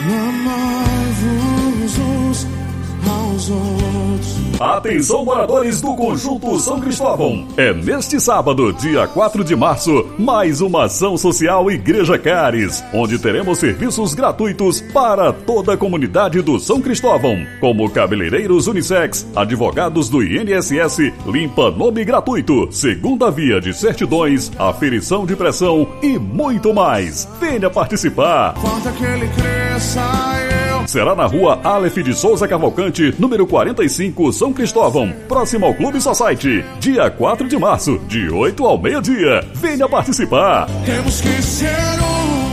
Amai-vos uns aos outros. Atenção moradores do Conjunto São Cristóvão. É neste sábado, dia 4 de março, mais uma ação social Igreja Cares, onde teremos serviços gratuitos para toda a comunidade do São Cristóvão, como cabeleireiros unissex, advogados do INSS, limpa nome gratuito, segunda via de certidões, aferição de pressão e muito mais. Venha participar. Falta que ele cresça, eu. Será na rua Aleph de Souza Cavalcante, número 45, São Cristóvão, próximo ao Clube Society. Dia 4 de março, de 8 ao meio-dia. Venha participar. Temos que ser um.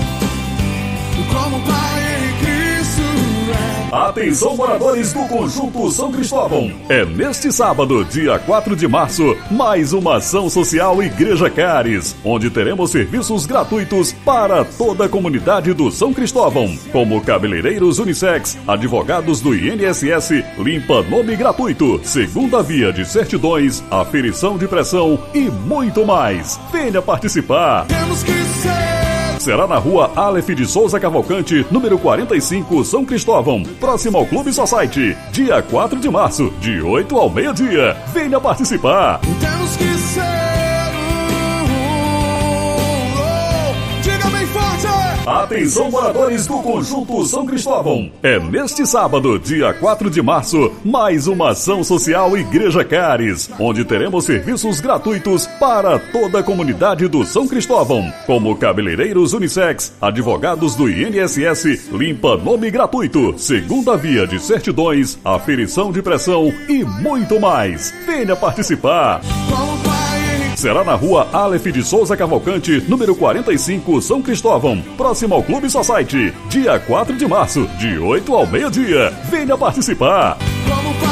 Como Pai. Atenção moradores do Conjunto São Cristóvão. É neste sábado, dia 4 de março, mais uma ação social Igreja Cares, onde teremos serviços gratuitos para toda a comunidade do São Cristóvão, como cabeleireiros unissex, advogados do INSS, limpa nome gratuito, segunda via de certidões, aferição de pressão e muito mais. Venha participar. Temos que ser. Será na rua Aleph de Souza Cavalcante, número 45, São Cristóvão, próximo ao Clube Society. Dia 4 de março, de 8 ao meio-dia. Venha participar. Temos que ser Atenção moradores do Conjunto São Cristóvão. É neste sábado, dia 4 de março, mais uma ação social Igreja Cares, onde teremos serviços gratuitos para toda a comunidade do São Cristóvão, como cabeleireiros unissex, advogados do INSS, limpa nome gratuito, segunda via de certidões, aferição de pressão e muito mais. Venha participar. Será na rua Aleph de Souza Cavalcante, número 45, São Cristóvão, próximo ao Clube Society. Dia 4 de março, de 8 ao meio-dia. Venha participar. Como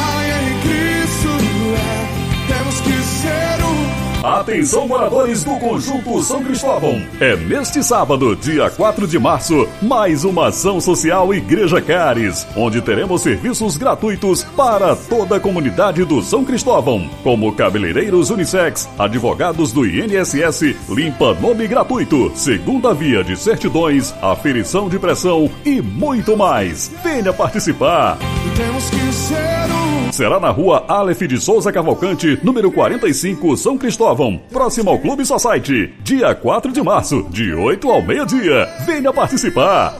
Atenção moradores do Conjunto São Cristóvão. É neste sábado, dia 4 de março, mais uma ação social Igreja Cares, onde teremos serviços gratuitos para toda a comunidade do São Cristóvão, como cabeleireiros unissex, advogados do INSS, limpa nome gratuito, segunda via de certidões, aferição de pressão e muito mais. Venha participar. Temos que ser. Será na rua Aleph de Souza Cavalcante, número 45, São Cristóvão, próximo ao Clube Society. Dia 4 de março, de 8 ao meio-dia. Venha participar.